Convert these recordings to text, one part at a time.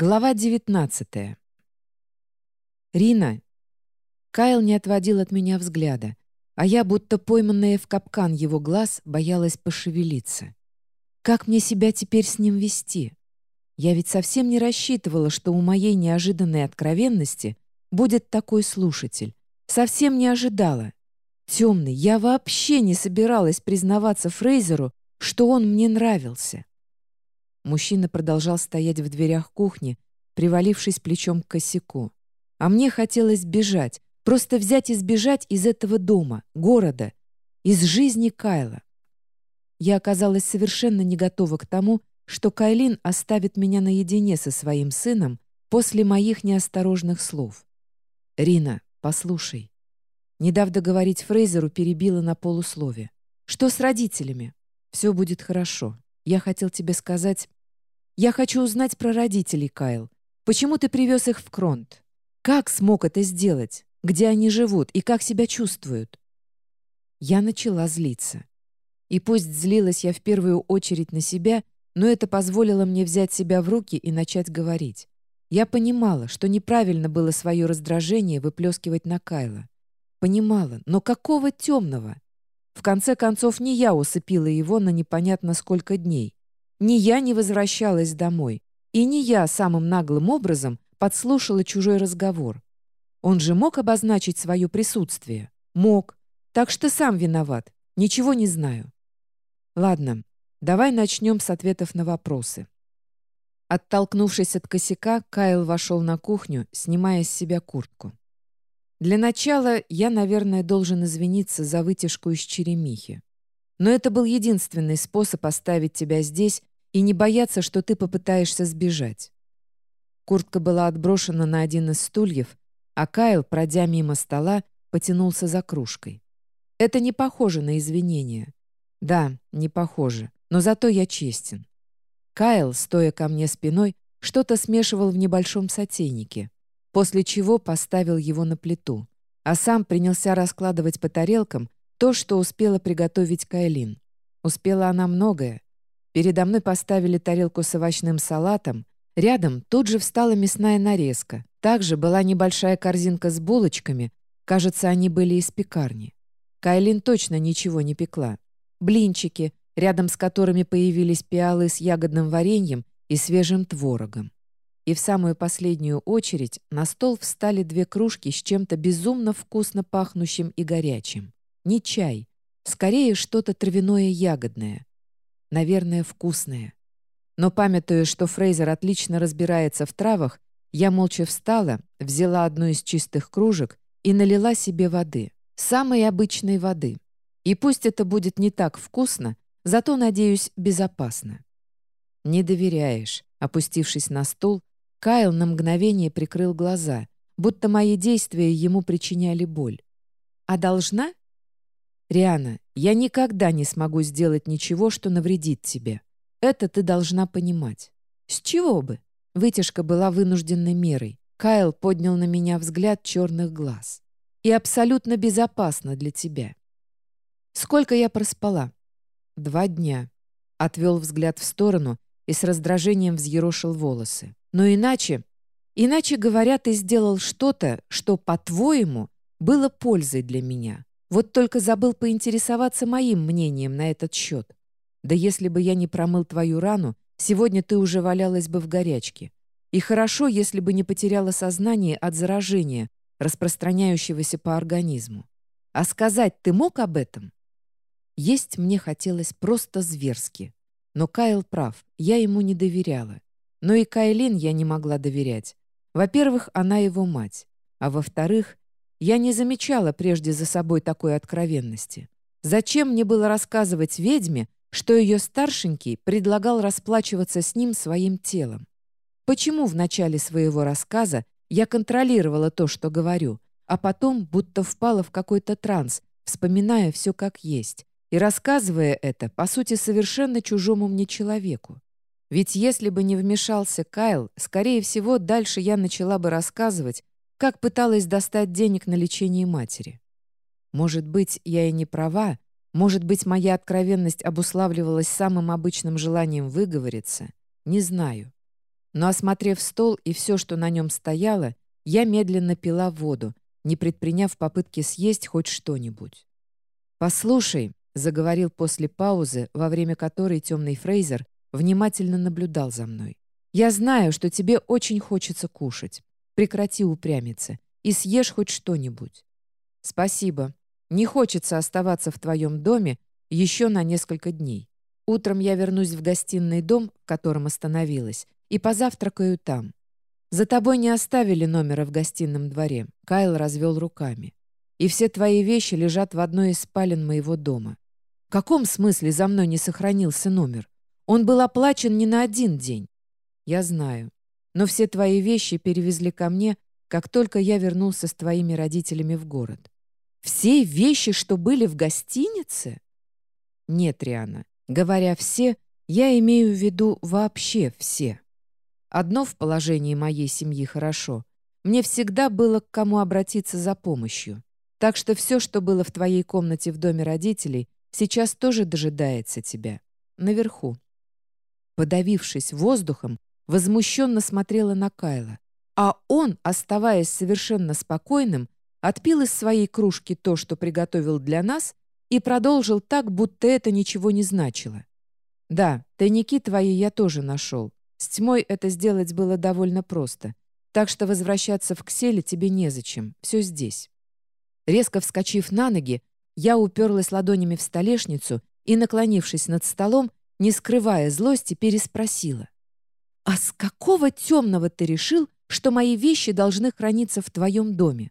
Глава 19. Рина. Кайл не отводил от меня взгляда, а я, будто пойманная в капкан его глаз, боялась пошевелиться. Как мне себя теперь с ним вести? Я ведь совсем не рассчитывала, что у моей неожиданной откровенности будет такой слушатель. Совсем не ожидала. Темный, я вообще не собиралась признаваться Фрейзеру, что он мне нравился. Мужчина продолжал стоять в дверях кухни, привалившись плечом к косяку. А мне хотелось бежать, просто взять и сбежать из этого дома, города, из жизни Кайла. Я оказалась совершенно не готова к тому, что Кайлин оставит меня наедине со своим сыном после моих неосторожных слов. «Рина, послушай». Не дав договорить Фрейзеру, перебила на полуслове. «Что с родителями? Все будет хорошо. Я хотел тебе сказать...» Я хочу узнать про родителей, Кайл. Почему ты привез их в Кронт? Как смог это сделать? Где они живут и как себя чувствуют?» Я начала злиться. И пусть злилась я в первую очередь на себя, но это позволило мне взять себя в руки и начать говорить. Я понимала, что неправильно было свое раздражение выплескивать на Кайла. Понимала, но какого темного? В конце концов, не я усыпила его на непонятно сколько дней. Ни я не возвращалась домой, и не я самым наглым образом подслушала чужой разговор. Он же мог обозначить свое присутствие? Мог. Так что сам виноват. Ничего не знаю. Ладно, давай начнем с ответов на вопросы. Оттолкнувшись от косяка, Кайл вошел на кухню, снимая с себя куртку. Для начала я, наверное, должен извиниться за вытяжку из черемихи. Но это был единственный способ оставить тебя здесь и не бояться, что ты попытаешься сбежать. Куртка была отброшена на один из стульев, а Кайл, пройдя мимо стола, потянулся за кружкой. Это не похоже на извинения. Да, не похоже, но зато я честен. Кайл, стоя ко мне спиной, что-то смешивал в небольшом сотейнике, после чего поставил его на плиту, а сам принялся раскладывать по тарелкам то, что успела приготовить Кайлин. Успела она многое, Передо мной поставили тарелку с овощным салатом. Рядом тут же встала мясная нарезка. Также была небольшая корзинка с булочками. Кажется, они были из пекарни. Кайлин точно ничего не пекла. Блинчики, рядом с которыми появились пиалы с ягодным вареньем и свежим творогом. И в самую последнюю очередь на стол встали две кружки с чем-то безумно вкусно пахнущим и горячим. Не чай, скорее что-то травяное ягодное. Наверное, вкусные. Но памятуя, что Фрейзер отлично разбирается в травах, я молча встала, взяла одну из чистых кружек и налила себе воды. Самой обычной воды. И пусть это будет не так вкусно, зато, надеюсь, безопасно. «Не доверяешь», — опустившись на стул, Кайл на мгновение прикрыл глаза, будто мои действия ему причиняли боль. «А должна?» «Риана, я никогда не смогу сделать ничего, что навредит тебе. Это ты должна понимать». «С чего бы?» Вытяжка была вынужденной мерой. Кайл поднял на меня взгляд черных глаз. «И абсолютно безопасно для тебя». «Сколько я проспала?» «Два дня». Отвел взгляд в сторону и с раздражением взъерошил волосы. «Но иначе...» «Иначе говоря, ты сделал что-то, что, по-твоему, было пользой для меня. Вот только забыл поинтересоваться моим мнением на этот счет. Да если бы я не промыл твою рану, сегодня ты уже валялась бы в горячке. И хорошо, если бы не потеряла сознание от заражения, распространяющегося по организму. А сказать ты мог об этом? Есть мне хотелось просто зверски. Но Кайл прав, я ему не доверяла. Но и Кайлин я не могла доверять. Во-первых, она его мать. А во-вторых, я не замечала прежде за собой такой откровенности. Зачем мне было рассказывать ведьме, что ее старшенький предлагал расплачиваться с ним своим телом? Почему в начале своего рассказа я контролировала то, что говорю, а потом будто впала в какой-то транс, вспоминая все как есть, и рассказывая это, по сути, совершенно чужому мне человеку? Ведь если бы не вмешался Кайл, скорее всего, дальше я начала бы рассказывать, как пыталась достать денег на лечение матери. Может быть, я и не права, может быть, моя откровенность обуславливалась самым обычным желанием выговориться, не знаю. Но, осмотрев стол и все, что на нем стояло, я медленно пила воду, не предприняв попытки съесть хоть что-нибудь. «Послушай», — заговорил после паузы, во время которой темный Фрейзер внимательно наблюдал за мной. «Я знаю, что тебе очень хочется кушать. Прекрати упрямиться и съешь хоть что-нибудь». «Спасибо. Не хочется оставаться в твоем доме еще на несколько дней. Утром я вернусь в гостиный дом, в котором остановилась, и позавтракаю там. За тобой не оставили номера в гостином дворе. Кайл развел руками. И все твои вещи лежат в одной из спален моего дома. В каком смысле за мной не сохранился номер? Он был оплачен не на один день. Я знаю. Но все твои вещи перевезли ко мне, как только я вернулся с твоими родителями в город. Все вещи, что были в гостинице? Нет, Риана. Говоря «все», я имею в виду вообще все. Одно в положении моей семьи хорошо. Мне всегда было к кому обратиться за помощью. Так что все, что было в твоей комнате в доме родителей, сейчас тоже дожидается тебя. Наверху. Подавившись воздухом, возмущенно смотрела на Кайла. А он, оставаясь совершенно спокойным, отпил из своей кружки то, что приготовил для нас, и продолжил так, будто это ничего не значило. «Да, тайники твои я тоже нашел. С тьмой это сделать было довольно просто. Так что возвращаться в Кселе тебе незачем. Все здесь». Резко вскочив на ноги, я уперлась ладонями в столешницу и, наклонившись над столом, не скрывая злости, переспросила. «А с какого темного ты решил, что мои вещи должны храниться в твоем доме?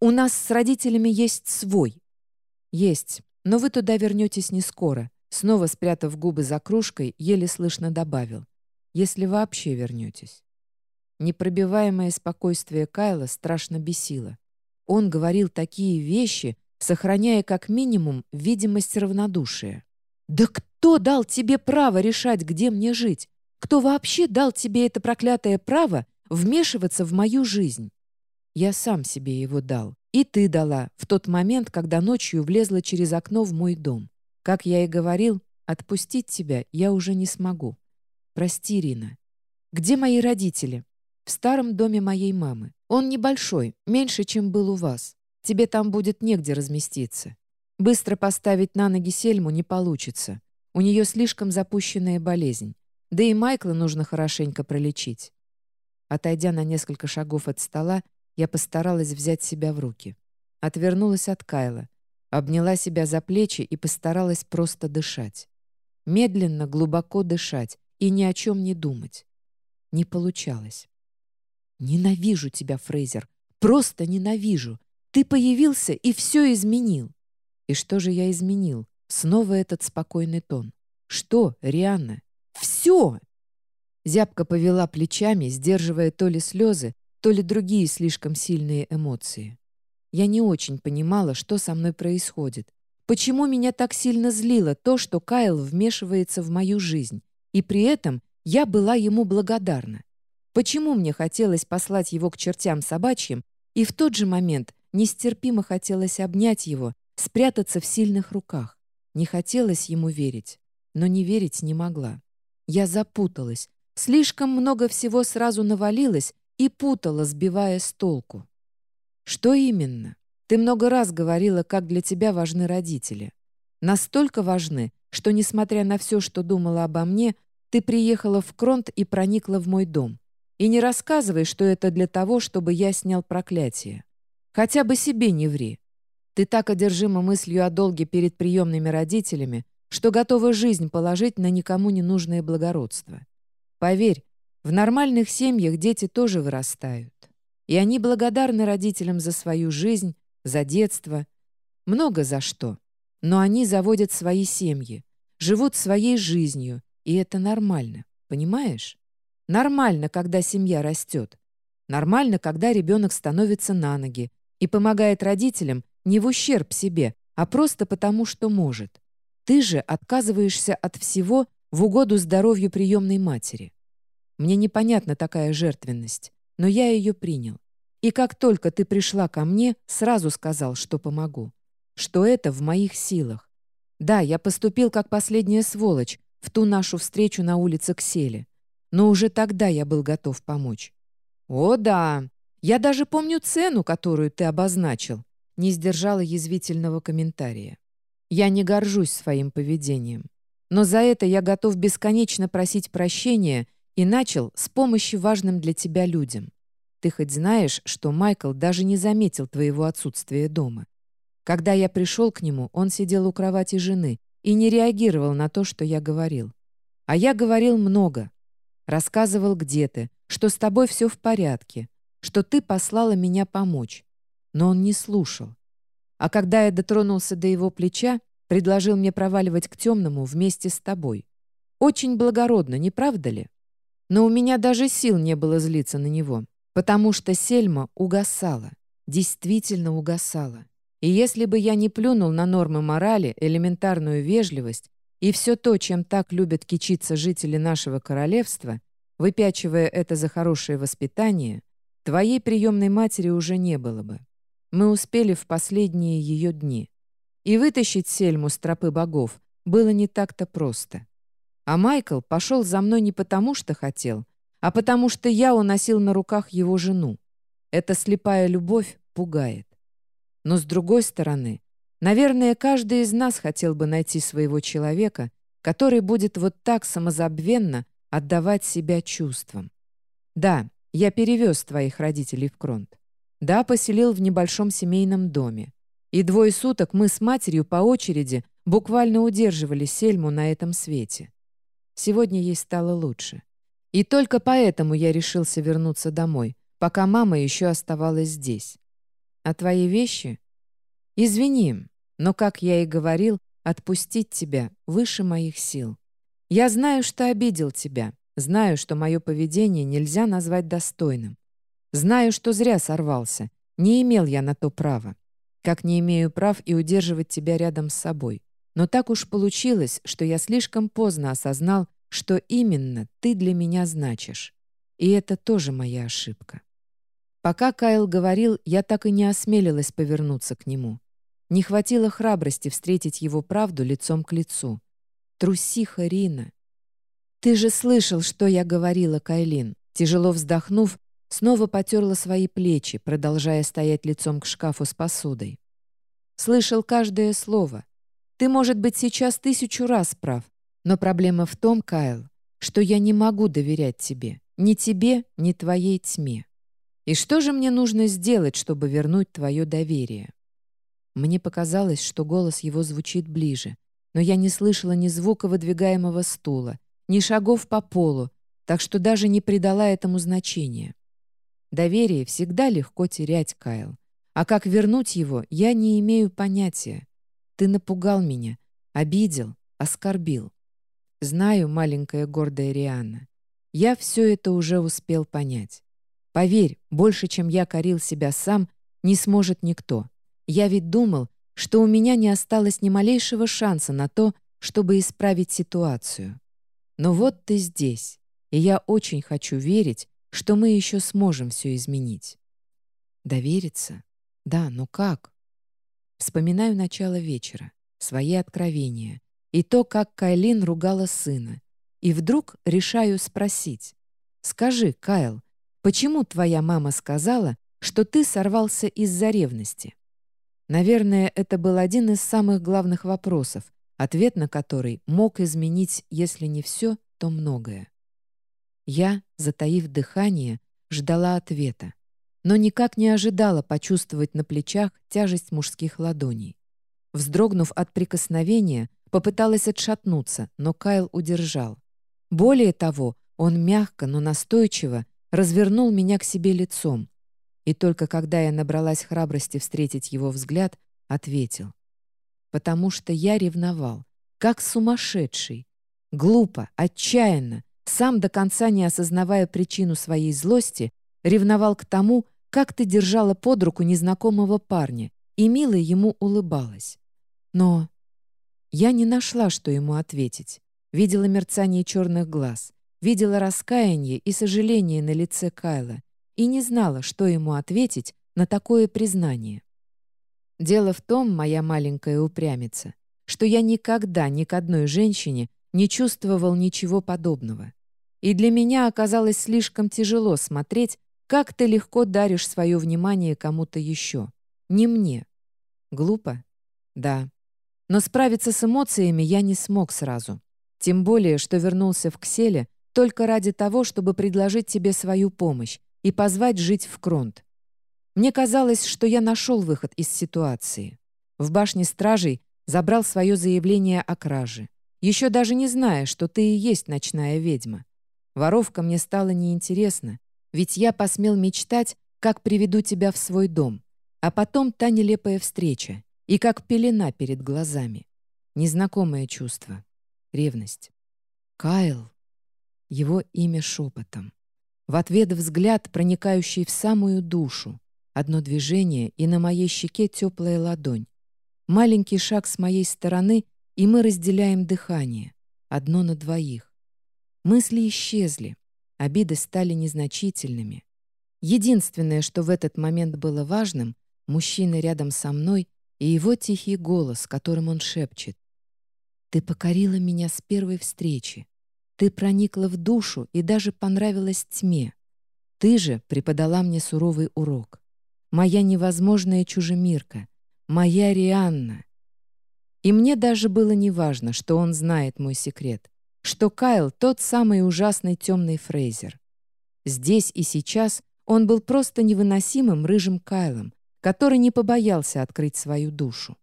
У нас с родителями есть свой». «Есть, но вы туда вернетесь не скоро», снова спрятав губы за кружкой, еле слышно добавил если вообще вернетесь. Непробиваемое спокойствие Кайла страшно бесило. Он говорил такие вещи, сохраняя как минимум видимость равнодушия. «Да кто дал тебе право решать, где мне жить? Кто вообще дал тебе это проклятое право вмешиваться в мою жизнь?» Я сам себе его дал. И ты дала в тот момент, когда ночью влезла через окно в мой дом. Как я и говорил, отпустить тебя я уже не смогу. «Прости, Рина. Где мои родители?» «В старом доме моей мамы. Он небольшой, меньше, чем был у вас. Тебе там будет негде разместиться. Быстро поставить на ноги Сельму не получится. У нее слишком запущенная болезнь. Да и Майкла нужно хорошенько пролечить». Отойдя на несколько шагов от стола, я постаралась взять себя в руки. Отвернулась от Кайла, обняла себя за плечи и постаралась просто дышать. Медленно, глубоко дышать, и ни о чем не думать. Не получалось. «Ненавижу тебя, Фрейзер. Просто ненавижу. Ты появился и все изменил». И что же я изменил? Снова этот спокойный тон. «Что, Рианна?» «Все!» Зябка повела плечами, сдерживая то ли слезы, то ли другие слишком сильные эмоции. Я не очень понимала, что со мной происходит. Почему меня так сильно злило то, что Кайл вмешивается в мою жизнь, и при этом я была ему благодарна. Почему мне хотелось послать его к чертям собачьим, и в тот же момент нестерпимо хотелось обнять его, спрятаться в сильных руках. Не хотелось ему верить, но не верить не могла. Я запуталась. Слишком много всего сразу навалилось и путала, сбивая с толку. Что именно? Ты много раз говорила, как для тебя важны родители. Настолько важны, что, несмотря на все, что думала обо мне, ты приехала в Кронт и проникла в мой дом. И не рассказывай, что это для того, чтобы я снял проклятие. Хотя бы себе не ври. Ты так одержима мыслью о долге перед приемными родителями, что готова жизнь положить на никому не нужное благородство. Поверь, в нормальных семьях дети тоже вырастают. И они благодарны родителям за свою жизнь, за детство, много за что. Но они заводят свои семьи, живут своей жизнью, и это нормально, понимаешь? Нормально, когда семья растет. Нормально, когда ребенок становится на ноги и помогает родителям не в ущерб себе, а просто потому, что может. Ты же отказываешься от всего в угоду здоровью приемной матери. Мне непонятна такая жертвенность, но я ее принял. И как только ты пришла ко мне, сразу сказал, что помогу. Что это в моих силах. Да, я поступил как последняя сволочь, в ту нашу встречу на улице Ксели. но уже тогда я был готов помочь. «О, да! Я даже помню цену, которую ты обозначил», не сдержала язвительного комментария. «Я не горжусь своим поведением. Но за это я готов бесконечно просить прощения и начал с помощи важным для тебя людям. Ты хоть знаешь, что Майкл даже не заметил твоего отсутствия дома. Когда я пришел к нему, он сидел у кровати жены и не реагировал на то, что я говорил. А я говорил много. Рассказывал, где ты, что с тобой все в порядке, что ты послала меня помочь. Но он не слушал. А когда я дотронулся до его плеча, предложил мне проваливать к темному вместе с тобой. Очень благородно, не правда ли? Но у меня даже сил не было злиться на него, потому что Сельма угасала, действительно угасала. И если бы я не плюнул на нормы морали, элементарную вежливость и все то, чем так любят кичиться жители нашего королевства, выпячивая это за хорошее воспитание, твоей приемной матери уже не было бы. Мы успели в последние ее дни. И вытащить Сельму с тропы богов было не так-то просто. А Майкл пошел за мной не потому, что хотел, а потому что я уносил на руках его жену. Эта слепая любовь пугает. Но с другой стороны, наверное, каждый из нас хотел бы найти своего человека, который будет вот так самозабвенно отдавать себя чувствам. Да, я перевез твоих родителей в Кронт. Да, поселил в небольшом семейном доме. И двое суток мы с матерью по очереди буквально удерживали Сельму на этом свете. Сегодня ей стало лучше. И только поэтому я решился вернуться домой, пока мама еще оставалась здесь. А твои вещи? Извини, но, как я и говорил, отпустить тебя выше моих сил. Я знаю, что обидел тебя, знаю, что мое поведение нельзя назвать достойным. Знаю, что зря сорвался, не имел я на то права как не имею прав и удерживать тебя рядом с собой. Но так уж получилось, что я слишком поздно осознал, что именно ты для меня значишь. И это тоже моя ошибка. Пока Кайл говорил, я так и не осмелилась повернуться к нему. Не хватило храбрости встретить его правду лицом к лицу. Трусиха Рина. «Ты же слышал, что я говорила, Кайлин!» Тяжело вздохнув, Снова потерла свои плечи, продолжая стоять лицом к шкафу с посудой. Слышал каждое слово. Ты, может быть, сейчас тысячу раз прав, но проблема в том, Кайл, что я не могу доверять тебе. Ни тебе, ни твоей тьме. И что же мне нужно сделать, чтобы вернуть твое доверие? Мне показалось, что голос его звучит ближе, но я не слышала ни звука выдвигаемого стула, ни шагов по полу, так что даже не придала этому значения. Доверие всегда легко терять, Кайл. А как вернуть его, я не имею понятия. Ты напугал меня, обидел, оскорбил. Знаю, маленькая гордая Рианна. Я все это уже успел понять. Поверь, больше, чем я корил себя сам, не сможет никто. Я ведь думал, что у меня не осталось ни малейшего шанса на то, чтобы исправить ситуацию. Но вот ты здесь, и я очень хочу верить, что мы еще сможем все изменить. Довериться? Да, но как? Вспоминаю начало вечера, свои откровения и то, как Кайлин ругала сына. И вдруг решаю спросить. «Скажи, Кайл, почему твоя мама сказала, что ты сорвался из-за ревности?» Наверное, это был один из самых главных вопросов, ответ на который мог изменить, если не все, то многое. Я, затаив дыхание, ждала ответа, но никак не ожидала почувствовать на плечах тяжесть мужских ладоней. Вздрогнув от прикосновения, попыталась отшатнуться, но Кайл удержал. Более того, он мягко, но настойчиво развернул меня к себе лицом. И только когда я набралась храбрости встретить его взгляд, ответил. Потому что я ревновал, как сумасшедший. Глупо, отчаянно, сам до конца не осознавая причину своей злости, ревновал к тому, как ты держала под руку незнакомого парня, и мило ему улыбалась. Но я не нашла, что ему ответить. Видела мерцание черных глаз, видела раскаяние и сожаление на лице Кайла и не знала, что ему ответить на такое признание. Дело в том, моя маленькая упрямица, что я никогда ни к одной женщине не чувствовал ничего подобного. И для меня оказалось слишком тяжело смотреть, как ты легко даришь свое внимание кому-то еще. Не мне. Глупо? Да. Но справиться с эмоциями я не смог сразу. Тем более, что вернулся в Кселе только ради того, чтобы предложить тебе свою помощь и позвать жить в Кронт. Мне казалось, что я нашел выход из ситуации. В башне стражей забрал свое заявление о краже, еще даже не зная, что ты и есть ночная ведьма. Воровка мне стала неинтересна, ведь я посмел мечтать, как приведу тебя в свой дом, а потом та нелепая встреча, и как пелена перед глазами. Незнакомое чувство. Ревность. Кайл. Его имя шепотом. В ответ взгляд, проникающий в самую душу. Одно движение, и на моей щеке теплая ладонь. Маленький шаг с моей стороны, и мы разделяем дыхание. Одно на двоих. Мысли исчезли. Обиды стали незначительными. Единственное, что в этот момент было важным, мужчина рядом со мной и его тихий голос, которым он шепчет. «Ты покорила меня с первой встречи. Ты проникла в душу и даже понравилась тьме. Ты же преподала мне суровый урок. Моя невозможная чужемирка, моя Рианна. И мне даже было неважно, что он знает мой секрет, что Кайл — тот самый ужасный темный Фрейзер. Здесь и сейчас он был просто невыносимым рыжим Кайлом, который не побоялся открыть свою душу.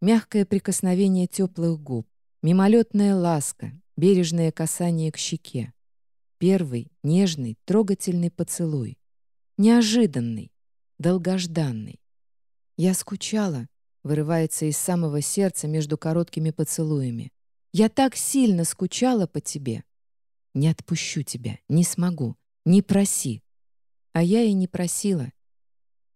Мягкое прикосновение теплых губ, мимолетная ласка, бережное касание к щеке. Первый, нежный, трогательный поцелуй. Неожиданный, долгожданный. Я скучала, вырывается из самого сердца между короткими поцелуями. Я так сильно скучала по тебе. Не отпущу тебя, не смогу, не проси. А я и не просила.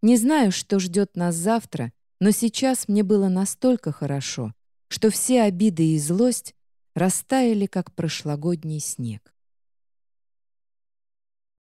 Не знаю, что ждет нас завтра, но сейчас мне было настолько хорошо, что все обиды и злость растаяли, как прошлогодний снег.